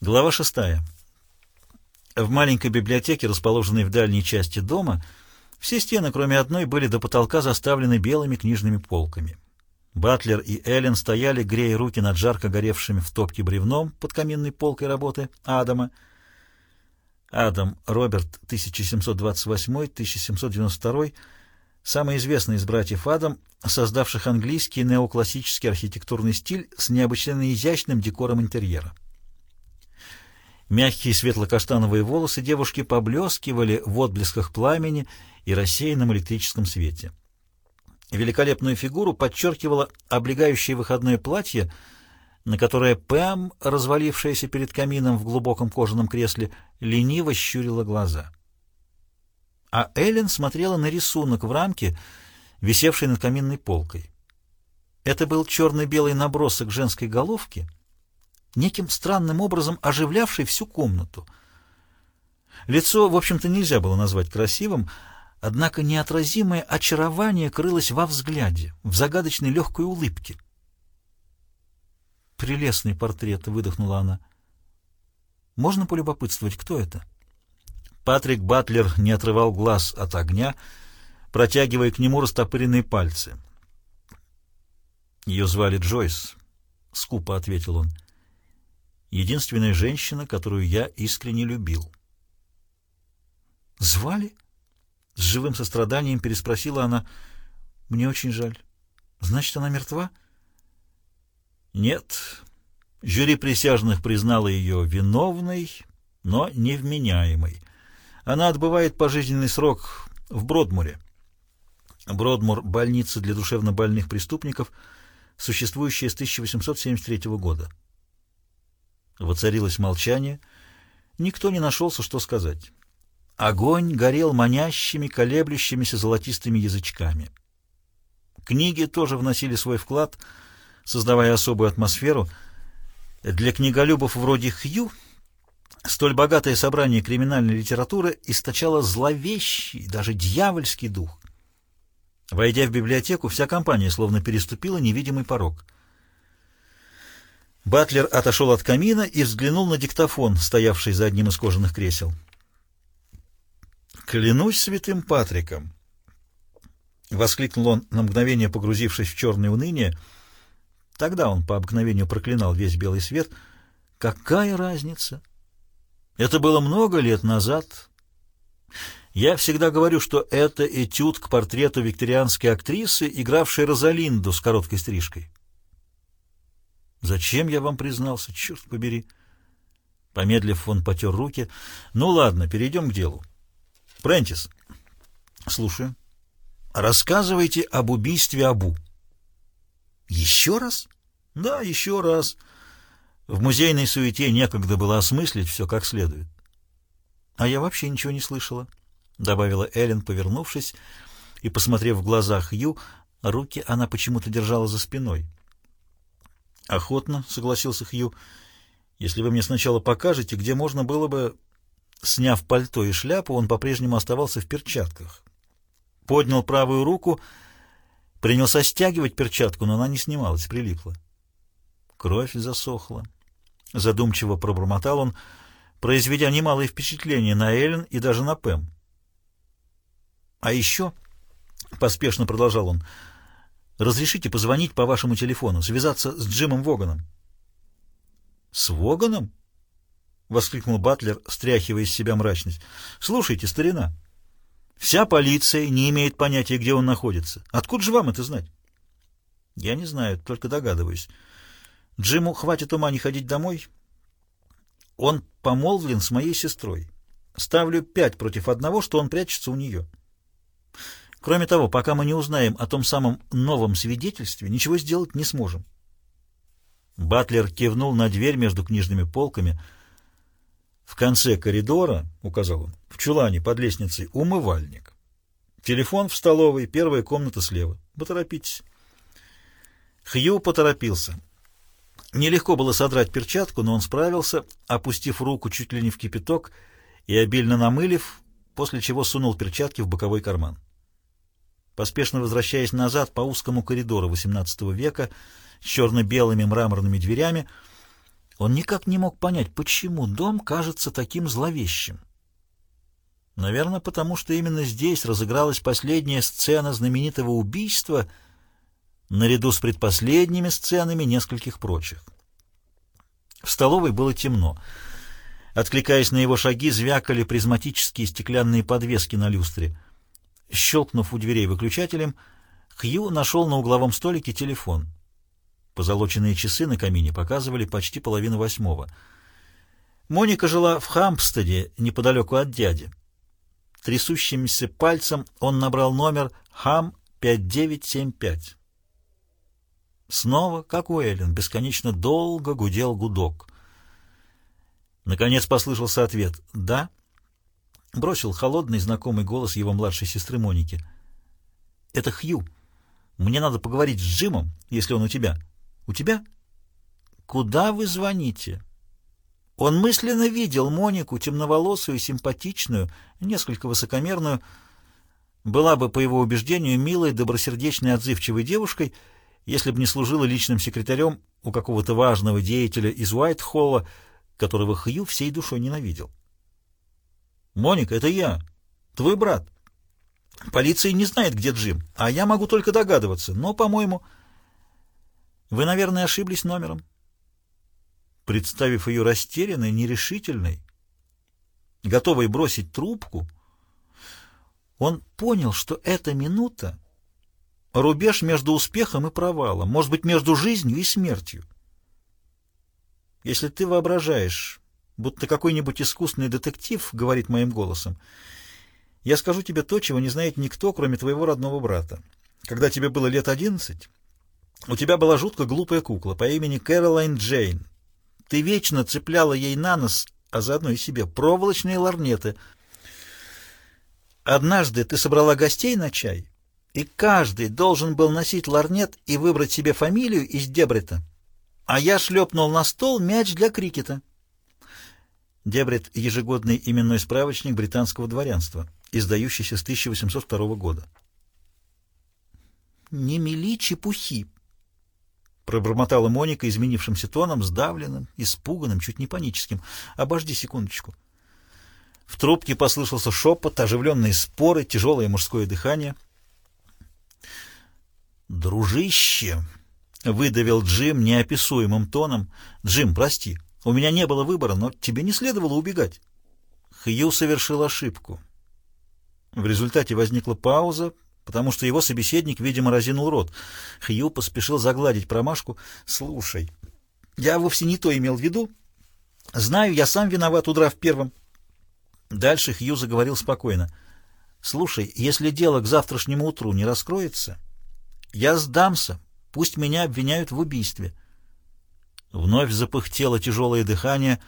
Глава шестая. В маленькой библиотеке, расположенной в дальней части дома, все стены, кроме одной, были до потолка заставлены белыми книжными полками. Батлер и Эллен стояли, грея руки над жарко горевшими в топке бревном под каминной полкой работы Адама. Адам Роберт, 1728-1792, самый известный из братьев Адам, создавших английский неоклассический архитектурный стиль с необычайно изящным декором интерьера. Мягкие светло-каштановые волосы девушки поблескивали в отблесках пламени и рассеянном электрическом свете. Великолепную фигуру подчеркивало облегающее выходное платье, на которое Пэм, развалившаяся перед камином в глубоком кожаном кресле, лениво щурила глаза. А Эллен смотрела на рисунок в рамке, висевший над каминной полкой. Это был черно-белый набросок женской головки — неким странным образом оживлявший всю комнату. Лицо, в общем-то, нельзя было назвать красивым, однако неотразимое очарование крылось во взгляде, в загадочной легкой улыбке. «Прелестный портрет», — выдохнула она. «Можно полюбопытствовать, кто это?» Патрик Батлер не отрывал глаз от огня, протягивая к нему растопыренные пальцы. «Ее звали Джойс», — скупо ответил он единственная женщина, которую я искренне любил. «Звали?» — с живым состраданием переспросила она. «Мне очень жаль. Значит, она мертва?» «Нет». Жюри присяжных признало ее виновной, но невменяемой. Она отбывает пожизненный срок в Бродмуре. Бродмур — больница для душевнобольных преступников, существующая с 1873 года. Воцарилось молчание. Никто не нашелся, что сказать. Огонь горел манящими, колеблющимися золотистыми язычками. Книги тоже вносили свой вклад, создавая особую атмосферу. Для книголюбов вроде Хью столь богатое собрание криминальной литературы источало зловещий, даже дьявольский дух. Войдя в библиотеку, вся компания словно переступила невидимый порог — Батлер отошел от камина и взглянул на диктофон, стоявший за одним из кожаных кресел. «Клянусь святым Патриком!» — воскликнул он, на мгновение погрузившись в черное уныние. Тогда он по обыкновению проклинал весь белый свет. «Какая разница? Это было много лет назад. Я всегда говорю, что это этюд к портрету викторианской актрисы, игравшей Розалинду с короткой стрижкой. Зачем я вам признался, черт побери? Помедлив, он потер руки. Ну ладно, перейдем к делу. Прентис. Слушаю. Рассказывайте об убийстве Абу. Еще раз? Да, еще раз. В музейной суете некогда было осмыслить все как следует. А я вообще ничего не слышала, добавила Эллен, повернувшись и посмотрев в глаза Хью, руки она почему-то держала за спиной. «Охотно», — согласился Хью, — «если вы мне сначала покажете, где можно было бы...» Сняв пальто и шляпу, он по-прежнему оставался в перчатках. Поднял правую руку, принялся стягивать перчатку, но она не снималась, прилипла. Кровь засохла. Задумчиво пробормотал он, произведя немалое впечатление на Эллен и даже на Пэм. «А еще...» — поспешно продолжал он — Разрешите позвонить по вашему телефону, связаться с Джимом Воганом. — С Воганом? — воскликнул Батлер, стряхивая из себя мрачность. — Слушайте, старина, вся полиция не имеет понятия, где он находится. Откуда же вам это знать? — Я не знаю, только догадываюсь. Джиму хватит ума не ходить домой. Он помолвлен с моей сестрой. Ставлю пять против одного, что он прячется у нее. Кроме того, пока мы не узнаем о том самом новом свидетельстве, ничего сделать не сможем. Батлер кивнул на дверь между книжными полками. В конце коридора, — указал он, — в чулане под лестницей умывальник. Телефон в столовой, первая комната слева. Поторопитесь. Хью поторопился. Нелегко было содрать перчатку, но он справился, опустив руку чуть ли не в кипяток и обильно намылив, после чего сунул перчатки в боковой карман. Поспешно возвращаясь назад по узкому коридору XVIII века с черно-белыми мраморными дверями, Он никак не мог понять, почему дом кажется таким зловещим. Наверное, потому что именно здесь разыгралась последняя сцена знаменитого убийства наряду с предпоследними сценами нескольких прочих. В столовой было темно. Откликаясь на его шаги, звякали призматические стеклянные подвески на люстре. Щелкнув у дверей выключателем, Хью нашел на угловом столике телефон. Позолоченные часы на камине показывали почти половину восьмого. Моника жила в Хампстеде, неподалеку от дяди. Трясущимся пальцем он набрал номер ХАМ-5975. Снова, как у Эллен, бесконечно долго гудел гудок. Наконец послышался ответ «Да». Бросил холодный знакомый голос его младшей сестры Моники. «Это Хью. Мне надо поговорить с Джимом, если он у тебя». «У тебя?» «Куда вы звоните?» Он мысленно видел Монику, темноволосую, симпатичную, несколько высокомерную, была бы, по его убеждению, милой, добросердечной, отзывчивой девушкой, если бы не служила личным секретарем у какого-то важного деятеля из Уайтхолла, которого Хью всей душой ненавидел. «Моника, это я, твой брат. Полиция не знает, где Джим, а я могу только догадываться, но, по-моему...» «Вы, наверное, ошиблись номером». Представив ее растерянной, нерешительной, готовой бросить трубку, он понял, что эта минута — рубеж между успехом и провалом, может быть, между жизнью и смертью. Если ты воображаешь, будто какой-нибудь искусный детектив говорит моим голосом, я скажу тебе то, чего не знает никто, кроме твоего родного брата. Когда тебе было лет одиннадцать, у тебя была жутко глупая кукла по имени Кэролайн Джейн. Ты вечно цепляла ей на нос, а заодно и себе, проволочные ларнеты. Однажды ты собрала гостей на чай, и каждый должен был носить ларнет и выбрать себе фамилию из Дебрета а я шлепнул на стол мяч для крикета. Дебрет — ежегодный именной справочник британского дворянства, издающийся с 1802 года. «Не мели чепухи!» — пробормотала Моника изменившимся тоном, сдавленным, испуганным, чуть не паническим. «Обожди секундочку». В трубке послышался шепот, оживленные споры, тяжелое мужское дыхание. «Дружище!» — выдавил Джим неописуемым тоном. «Джим, прости, у меня не было выбора, но тебе не следовало убегать». Хью совершил ошибку. В результате возникла пауза, потому что его собеседник, видимо, разинул рот. Хью поспешил загладить промашку. «Слушай, я вовсе не то имел в виду. Знаю, я сам виноват, удрав первым». Дальше Хью заговорил спокойно. «Слушай, если дело к завтрашнему утру не раскроется, я сдамся, Пусть меня обвиняют в убийстве. Вновь запыхтело тяжелое дыхание,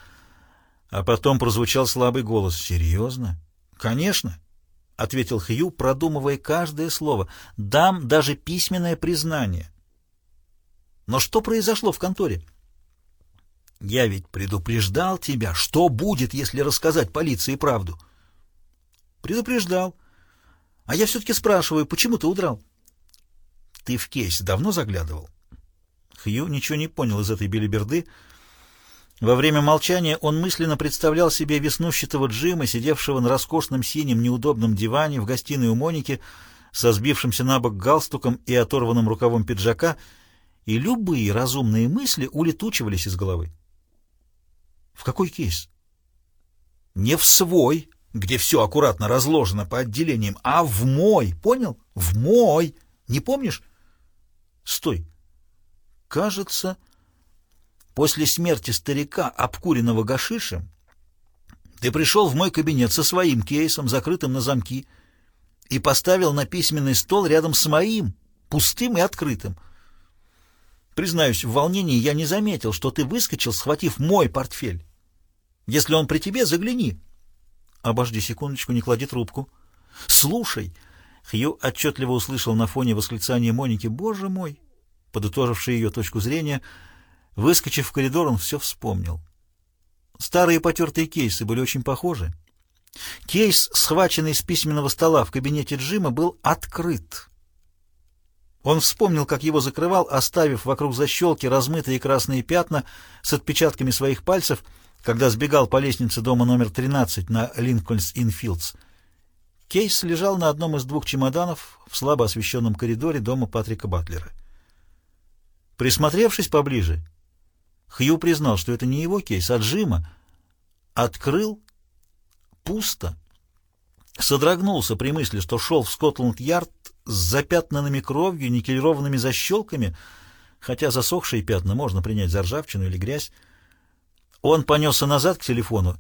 а потом прозвучал слабый голос. «Серьезно?» «Конечно», — ответил Хью, продумывая каждое слово. «Дам даже письменное признание». «Но что произошло в конторе?» «Я ведь предупреждал тебя, что будет, если рассказать полиции правду». «Предупреждал. А я все-таки спрашиваю, почему ты удрал?» Ты в кейс давно заглядывал? Хью ничего не понял из этой белиберды. Во время молчания он мысленно представлял себе веснущатого Джима, сидевшего на роскошном синем неудобном диване в гостиной у Моники, со сбившимся на бок галстуком и оторванным рукавом пиджака, и любые разумные мысли улетучивались из головы. В какой кейс? Не в свой, где все аккуратно разложено по отделениям, а в мой, понял? В мой. Не помнишь? Стой. Кажется, после смерти старика, обкуренного гашишем, ты пришел в мой кабинет со своим кейсом, закрытым на замки, и поставил на письменный стол рядом с моим, пустым и открытым. Признаюсь, в волнении я не заметил, что ты выскочил, схватив мой портфель. Если он при тебе, загляни. Обожди секундочку, не клади трубку. Слушай, — Хью отчетливо услышал на фоне восклицания Моники «Боже мой!», подытоживший ее точку зрения. Выскочив в коридор, он все вспомнил. Старые потертые кейсы были очень похожи. Кейс, схваченный с письменного стола в кабинете Джима, был открыт. Он вспомнил, как его закрывал, оставив вокруг защелки размытые красные пятна с отпечатками своих пальцев, когда сбегал по лестнице дома номер 13 на Линкольнс-Инфилдс. Кейс лежал на одном из двух чемоданов в слабо освещенном коридоре дома Патрика Батлера. Присмотревшись поближе, Хью признал, что это не его кейс, а Джима. Открыл пусто. Содрогнулся при мысли, что шел в Скотланд-Ярд с запятнанными кровью, никелированными защелками, хотя засохшие пятна можно принять за ржавчину или грязь. Он понесся назад к телефону,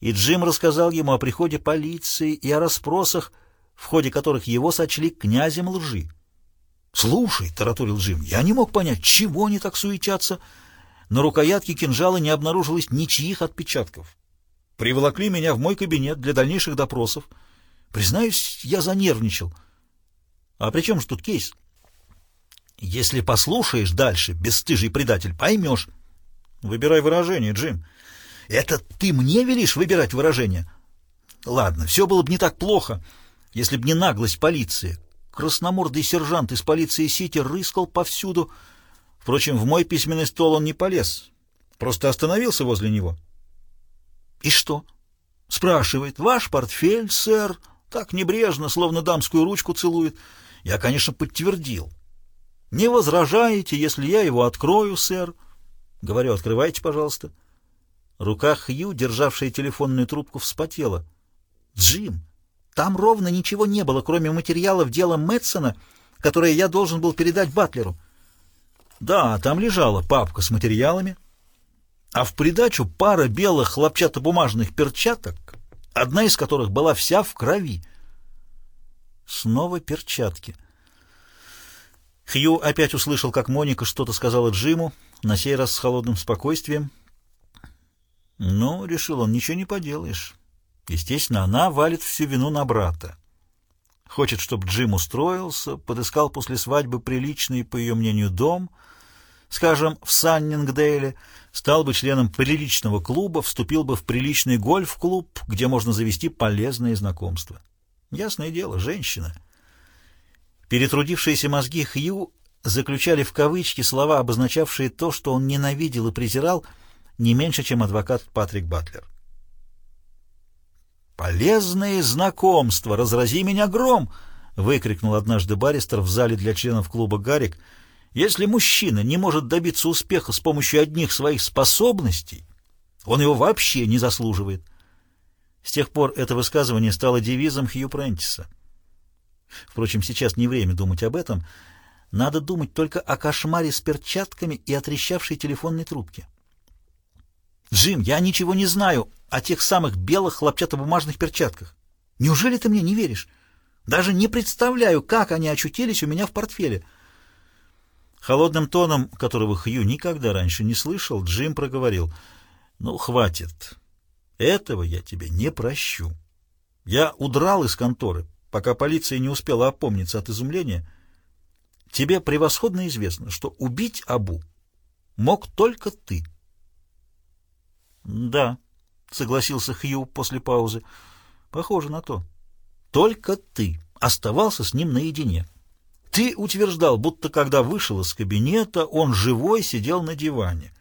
и Джим рассказал ему о приходе полиции и о расспросах, в ходе которых его сочли князем лжи. «Слушай», — тараторил Джим, — «я не мог понять, чего они так суетятся. На рукоятке кинжала не обнаружилось ничьих отпечатков. Приволокли меня в мой кабинет для дальнейших допросов. Признаюсь, я занервничал». А при чем же тут кейс? Если послушаешь дальше, бесстыжий предатель, поймешь. Выбирай выражение, Джим. Это ты мне велишь выбирать выражение? Ладно, все было бы не так плохо, если б не наглость полиции. Красномордый сержант из полиции Сити рыскал повсюду. Впрочем, в мой письменный стол он не полез. Просто остановился возле него. И что? Спрашивает. Ваш портфель, сэр? Так небрежно, словно дамскую ручку целует. Я, конечно, подтвердил. Не возражаете, если я его открою, сэр? Говорю, открывайте, пожалуйста. Рука Хью, державшая телефонную трубку, вспотела. Джим, там ровно ничего не было, кроме материалов дела Мэтсона, которое я должен был передать Батлеру. Да, там лежала папка с материалами, а в придачу пара белых хлопчатобумажных перчаток, одна из которых была вся в крови. Снова перчатки. Хью опять услышал, как Моника что-то сказала Джиму, на сей раз с холодным спокойствием. Но, решил он, ничего не поделаешь. Естественно, она валит всю вину на брата. Хочет, чтобы Джим устроился, подыскал после свадьбы приличный, по ее мнению, дом, скажем, в Саннингдейле, стал бы членом приличного клуба, вступил бы в приличный гольф-клуб, где можно завести полезные знакомства. Ясное дело, женщина. Перетрудившиеся мозги Хью заключали в кавычки слова, обозначавшие то, что он ненавидел и презирал, не меньше, чем адвокат Патрик Батлер. «Полезные знакомства! Разрази меня гром!» — выкрикнул однажды баристер в зале для членов клуба «Гарик». «Если мужчина не может добиться успеха с помощью одних своих способностей, он его вообще не заслуживает». С тех пор это высказывание стало девизом Хью Прентиса. Впрочем, сейчас не время думать об этом. Надо думать только о кошмаре с перчатками и о трещавшей телефонной трубке. «Джим, я ничего не знаю о тех самых белых хлопчатобумажных перчатках. Неужели ты мне не веришь? Даже не представляю, как они очутились у меня в портфеле». Холодным тоном, которого Хью никогда раньше не слышал, Джим проговорил. «Ну, хватит. Этого я тебе не прощу. Я удрал из конторы, пока полиция не успела опомниться от изумления. Тебе превосходно известно, что убить Абу мог только ты. — Да, — согласился Хью после паузы, — похоже на то. Только ты оставался с ним наедине. Ты утверждал, будто когда вышел из кабинета, он живой сидел на диване.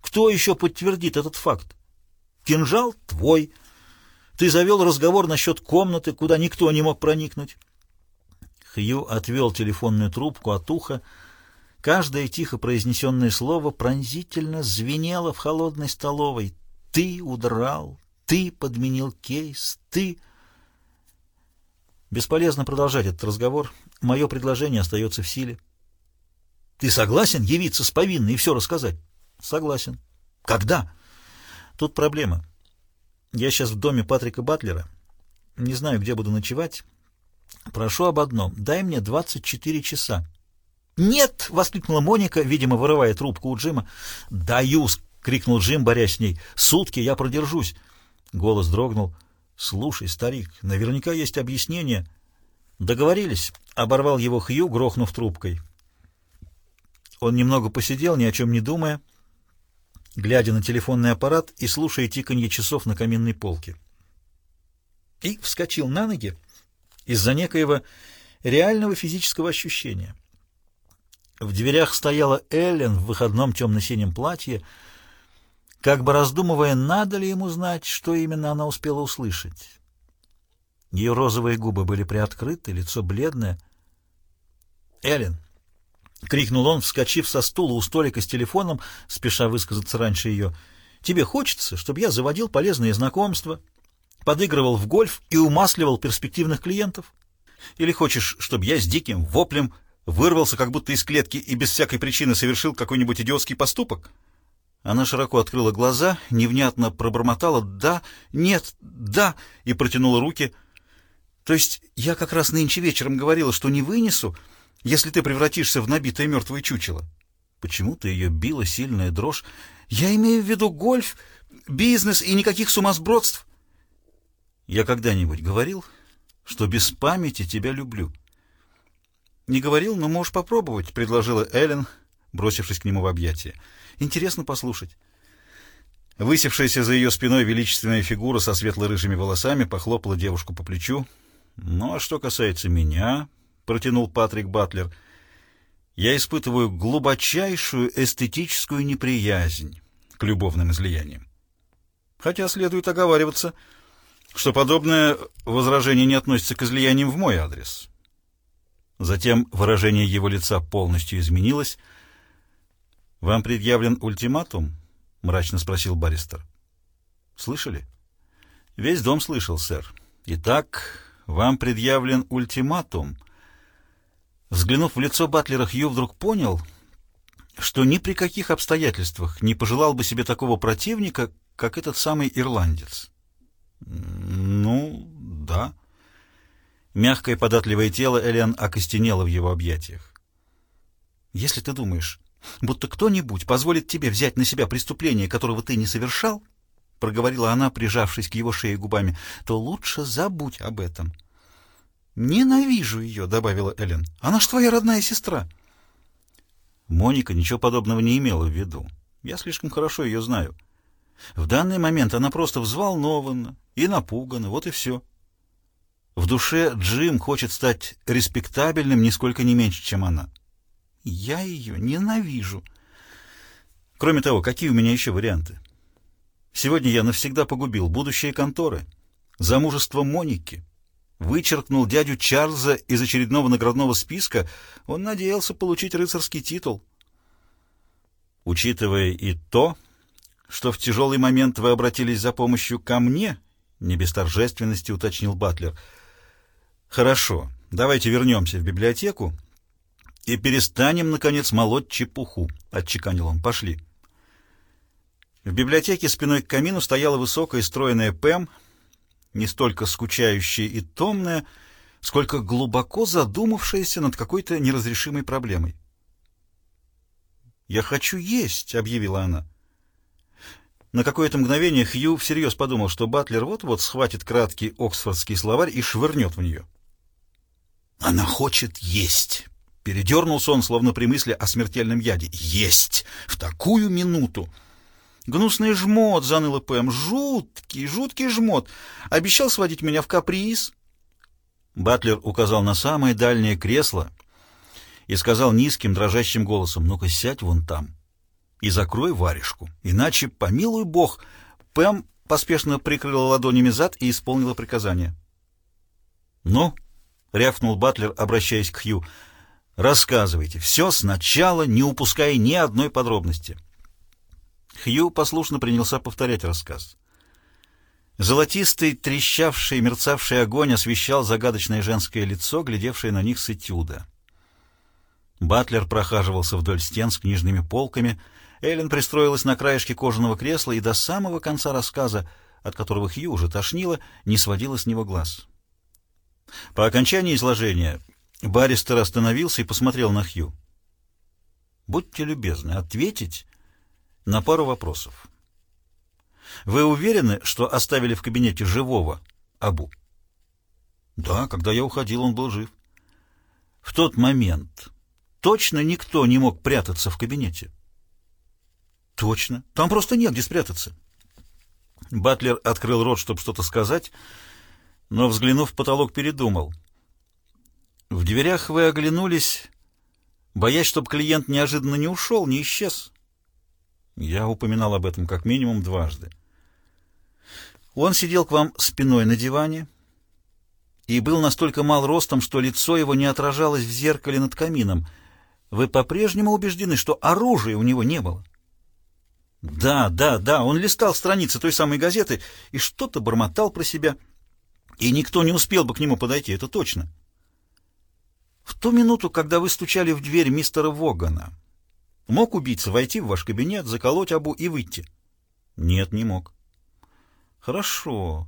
Кто еще подтвердит этот факт? Кинжал твой. Ты завел разговор насчет комнаты, куда никто не мог проникнуть. Хью отвел телефонную трубку от уха. Каждое тихо произнесенное слово пронзительно звенело в холодной столовой. Ты удрал, ты подменил кейс, ты... Бесполезно продолжать этот разговор. Мое предложение остается в силе. Ты согласен явиться с повинной и все рассказать? Согласен. Когда? Тут проблема. Я сейчас в доме Патрика Батлера. Не знаю, где буду ночевать. Прошу об одном. Дай мне 24 часа. «Нет!» — воскликнула Моника, видимо, вырывая трубку у Джима. «Даю!» — крикнул Джим, борясь с ней. «Сутки я продержусь!» Голос дрогнул. «Слушай, старик, наверняка есть объяснение». «Договорились?» — оборвал его Хью, грохнув трубкой. Он немного посидел, ни о чем не думая, — глядя на телефонный аппарат и слушая тиканье часов на каминной полке. И вскочил на ноги из-за некоего реального физического ощущения. В дверях стояла Эллен в выходном темно-синем платье, как бы раздумывая, надо ли ему знать, что именно она успела услышать. Ее розовые губы были приоткрыты, лицо бледное. «Эллен!» — крикнул он, вскочив со стула у столика с телефоном, спеша высказаться раньше ее. «Тебе хочется, чтобы я заводил полезные знакомства, подыгрывал в гольф и умасливал перспективных клиентов? Или хочешь, чтобы я с диким воплем вырвался как будто из клетки и без всякой причины совершил какой-нибудь идиотский поступок?» Она широко открыла глаза, невнятно пробормотала «да», «нет», «да» и протянула руки. «То есть я как раз нынче вечером говорила, что не вынесу, если ты превратишься в набитое мертвое чучело. Почему-то ее била сильная дрожь. Я имею в виду гольф, бизнес и никаких сумасбродств. Я когда-нибудь говорил, что без памяти тебя люблю. Не говорил, но можешь попробовать, предложила Эллен, бросившись к нему в объятия. Интересно послушать. Высевшаяся за ее спиной величественная фигура со светло-рыжими волосами похлопала девушку по плечу. «Ну, а что касается меня, протянул Патрик Батлер. Я испытываю глубочайшую эстетическую неприязнь к любовным излияниям. Хотя следует оговариваться, что подобное возражение не относится к излияниям в мой адрес. Затем выражение его лица полностью изменилось. «Вам предъявлен ультиматум?» — мрачно спросил баристер. «Слышали?» «Весь дом слышал, сэр. Итак, вам предъявлен ультиматум, Взглянув в лицо Батлера, Хью вдруг понял, что ни при каких обстоятельствах не пожелал бы себе такого противника, как этот самый ирландец. «Ну, да». Мягкое податливое тело Элиан окостенело в его объятиях. «Если ты думаешь, будто кто-нибудь позволит тебе взять на себя преступление, которого ты не совершал, — проговорила она, прижавшись к его шее губами, — то лучше забудь об этом». «Ненавижу ее», — добавила Эллен. «Она ж твоя родная сестра». Моника ничего подобного не имела в виду. Я слишком хорошо ее знаю. В данный момент она просто взволнована и напугана, вот и все. В душе Джим хочет стать респектабельным нисколько не меньше, чем она. Я ее ненавижу. Кроме того, какие у меня еще варианты? Сегодня я навсегда погубил будущее конторы, замужество Моники, вычеркнул дядю Чарльза из очередного наградного списка, он надеялся получить рыцарский титул. Учитывая и то, что в тяжелый момент вы обратились за помощью ко мне, не без торжественности уточнил Батлер. Хорошо, давайте вернемся в библиотеку и перестанем, наконец, молоть чепуху, отчеканил он. Пошли. В библиотеке спиной к камину стояла высокая стройная Пэм, не столько скучающая и томная, сколько глубоко задумавшаяся над какой-то неразрешимой проблемой. «Я хочу есть», — объявила она. На какое-то мгновение Хью всерьез подумал, что Батлер вот-вот схватит краткий оксфордский словарь и швырнет в нее. «Она хочет есть!» Передернулся он, словно при мысли о смертельном яде. «Есть! В такую минуту!» Гнусный жмот, заныла Пэм. Жуткий, жуткий жмот. Обещал сводить меня в каприз. Батлер указал на самое дальнее кресло и сказал низким, дрожащим голосом, «Ну-ка, сядь вон там и закрой варежку, иначе, помилуй бог». Пэм поспешно прикрыла ладонями зад и исполнила приказание. «Ну?» — рявкнул Батлер, обращаясь к Хью. «Рассказывайте. Все сначала, не упуская ни одной подробности». Хью послушно принялся повторять рассказ. Золотистый, трещавший, мерцавший огонь освещал загадочное женское лицо, глядевшее на них с этюда. Батлер прохаживался вдоль стен с книжными полками. Эллен пристроилась на краешке кожаного кресла и до самого конца рассказа, от которого Хью уже тошнило, не сводила с него глаз. По окончании изложения баристер остановился и посмотрел на Хью. «Будьте любезны, ответить на пару вопросов. Вы уверены, что оставили в кабинете живого Абу? Да, когда я уходил, он был жив. В тот момент точно никто не мог прятаться в кабинете? Точно. Там просто негде спрятаться. Батлер открыл рот, чтобы что-то сказать, но, взглянув в потолок, передумал. В дверях вы оглянулись, боясь, чтобы клиент неожиданно не ушел, не исчез. Я упоминал об этом как минимум дважды. Он сидел к вам спиной на диване и был настолько мал ростом, что лицо его не отражалось в зеркале над камином. Вы по-прежнему убеждены, что оружия у него не было? Да, да, да, он листал страницы той самой газеты и что-то бормотал про себя, и никто не успел бы к нему подойти, это точно. В ту минуту, когда вы стучали в дверь мистера Вогана, мог убийца войти в ваш кабинет, заколоть Абу и выйти? Нет, не мог. Хорошо.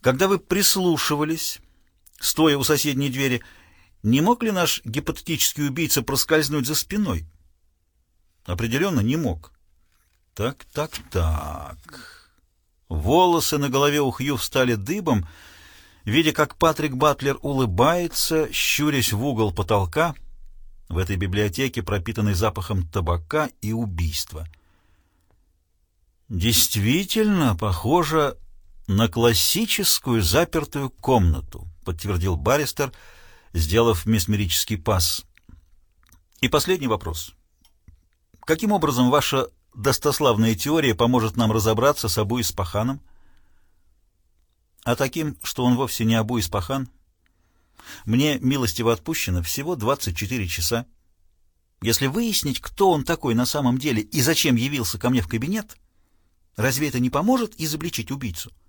Когда вы прислушивались, стоя у соседней двери, не мог ли наш гипотетический убийца проскользнуть за спиной? Определенно не мог. Так, так, так. Волосы на голове у Хью встали дыбом, видя, как Патрик Батлер улыбается, щурясь в угол потолка в этой библиотеке, пропитанной запахом табака и убийства. Действительно, похоже на классическую запертую комнату, подтвердил баристер, сделав месмерический пас. И последний вопрос. Каким образом ваша достославная теория поможет нам разобраться с Абу Испаханом? А таким, что он вовсе не Абу Испахан. Мне милостиво отпущено всего 24 часа. Если выяснить, кто он такой на самом деле и зачем явился ко мне в кабинет, разве это не поможет изобличить убийцу? —